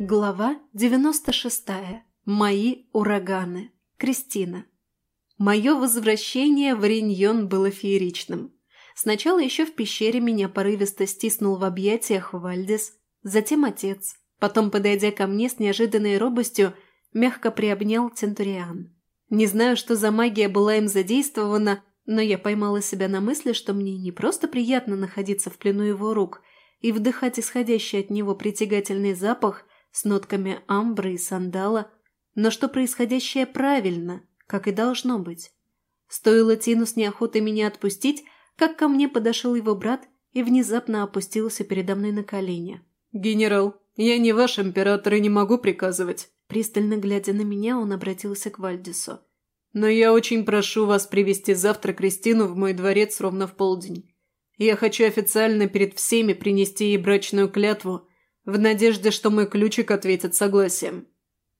Глава 96. Мои ураганы. Кристина. Мое возвращение в Риньон было фееричным. Сначала еще в пещере меня порывисто стиснул в объятиях Вальдес, затем отец. Потом, подойдя ко мне с неожиданной робостью, мягко приобнял Центуриан. Не знаю, что за магия была им задействована, но я поймала себя на мысли, что мне не просто приятно находиться в плену его рук и вдыхать исходящий от него притягательный запах с нотками амбры и сандала, но что происходящее правильно, как и должно быть. Стоило Тину с неохотой меня отпустить, как ко мне подошел его брат и внезапно опустился передо мной на колени. «Генерал, я не ваш император и не могу приказывать». Пристально глядя на меня, он обратился к Вальдису. «Но я очень прошу вас привести завтра Кристину в мой дворец ровно в полдень. Я хочу официально перед всеми принести ей брачную клятву, в надежде, что мой ключик ответит согласием».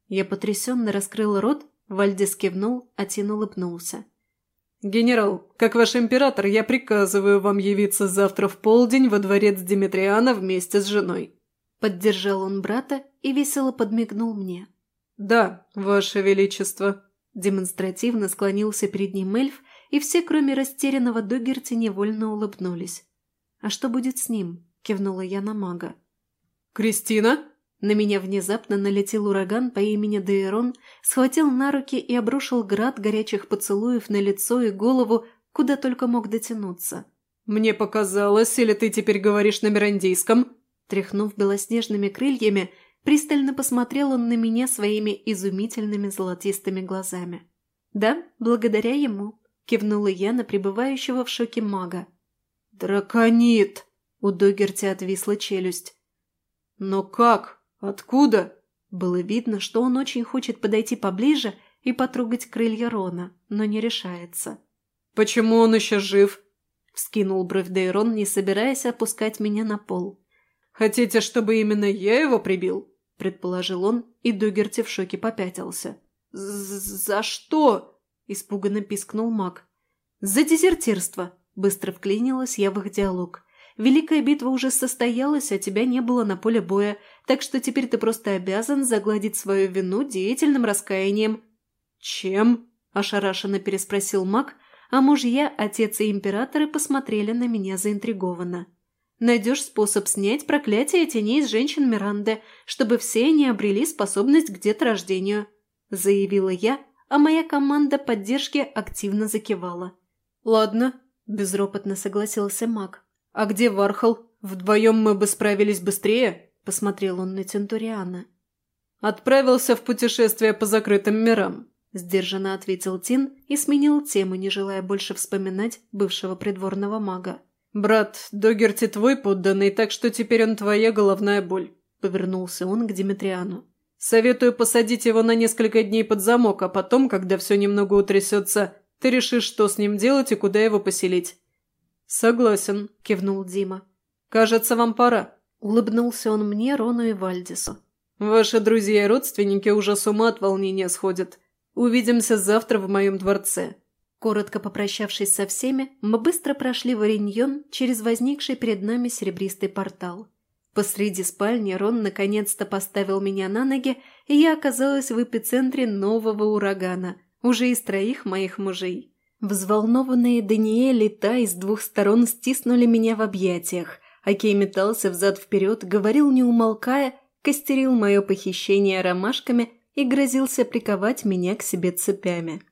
Я потрясенно раскрыл рот, Вальдис кивнул, а Тин улыбнулся. «Генерал, как ваш император, я приказываю вам явиться завтра в полдень во дворец Димитриана вместе с женой». Поддержал он брата и весело подмигнул мне. «Да, ваше величество», – демонстративно склонился перед ним эльф, и все, кроме растерянного Догерти, невольно улыбнулись. «А что будет с ним?» – кивнула я на мага. «Кристина?» На меня внезапно налетел ураган по имени Дейрон, схватил на руки и обрушил град горячих поцелуев на лицо и голову, куда только мог дотянуться. «Мне показалось, или ты теперь говоришь на мирандийском?» Тряхнув белоснежными крыльями, пристально посмотрел он на меня своими изумительными золотистыми глазами. «Да, благодаря ему», – кивнула я на пребывающего в шоке мага. «Драконит!» – у Догерти отвисла челюсть. «Но как? Откуда?» Было видно, что он очень хочет подойти поближе и потрогать крылья Рона, но не решается. «Почему он еще жив?» – вскинул бровь Дейрон, не собираясь опускать меня на пол. «Хотите, чтобы именно я его прибил?» – предположил он, и Дугерти в шоке попятился. «За что?» – испуганно пискнул маг. «За дезертирство!» – быстро вклинилась я в их диалог. Великая битва уже состоялась, а тебя не было на поле боя, так что теперь ты просто обязан загладить свою вину деятельным раскаянием». «Чем?» – ошарашенно переспросил маг, а мужья, отец и императоры посмотрели на меня заинтригованно. «Найдешь способ снять проклятие теней с женщин Миранды, чтобы все они обрели способность к деторождению», – заявила я, а моя команда поддержки активно закивала. «Ладно», – безропотно согласился маг. «А где Вархал? Вдвоем мы бы справились быстрее?» – посмотрел он на Центуриана. «Отправился в путешествие по закрытым мирам», – сдержанно ответил Тин и сменил тему, не желая больше вспоминать бывшего придворного мага. «Брат, Догерти твой подданный, так что теперь он твоя головная боль», – повернулся он к Димитриану. «Советую посадить его на несколько дней под замок, а потом, когда все немного утрясется, ты решишь, что с ним делать и куда его поселить. «Согласен», – кивнул Дима. «Кажется, вам пора», – улыбнулся он мне, Рону и Вальдису. «Ваши друзья и родственники уже с ума от волнения сходят. Увидимся завтра в моем дворце». Коротко попрощавшись со всеми, мы быстро прошли в Ориньон через возникший перед нами серебристый портал. Посреди спальни Рон наконец-то поставил меня на ноги, и я оказалась в эпицентре нового урагана, уже из троих моих мужей. Взволнованные Даниэль и Тай с двух сторон стиснули меня в объятиях, а Кей метался взад-вперед, говорил не умолкая, костерил мое похищение ромашками и грозился приковать меня к себе цепями.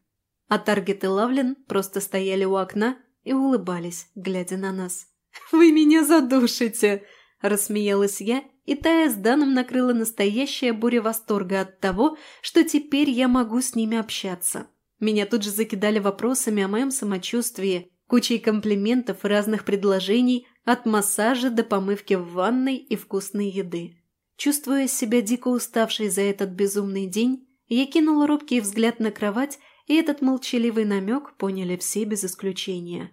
А Таргет и Лавлин просто стояли у окна и улыбались, глядя на нас. «Вы меня задушите!» – рассмеялась я, и Тая с Даном накрыла настоящая буря восторга от того, что теперь я могу с ними общаться. Меня тут же закидали вопросами о моем самочувствии, кучей комплиментов и разных предложений от массажа до помывки в ванной и вкусной еды. Чувствуя себя дико уставшей за этот безумный день, я кинула робкий взгляд на кровать, и этот молчаливый намек поняли все без исключения.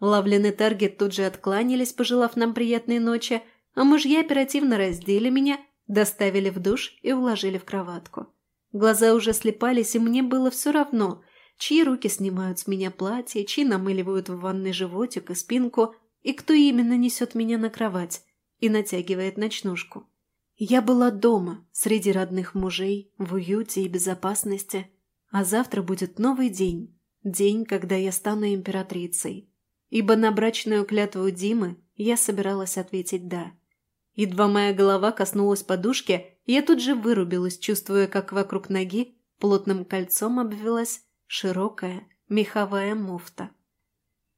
Лавлин и Таргет тут же откланялись, пожелав нам приятной ночи, а мужья оперативно раздели меня, доставили в душ и уложили в кроватку. Глаза уже слепались, и мне было все равно, чьи руки снимают с меня платье, чьи намыливают в ванной животик и спинку, и кто именно несет меня на кровать и натягивает ночнушку. Я была дома, среди родных мужей, в уюте и безопасности, а завтра будет новый день, день, когда я стану императрицей. Ибо на брачную клятву Димы я собиралась ответить «да». Едва моя голова коснулась подушки, я тут же вырубилась, чувствуя, как вокруг ноги плотным кольцом обвелась широкая меховая муфта.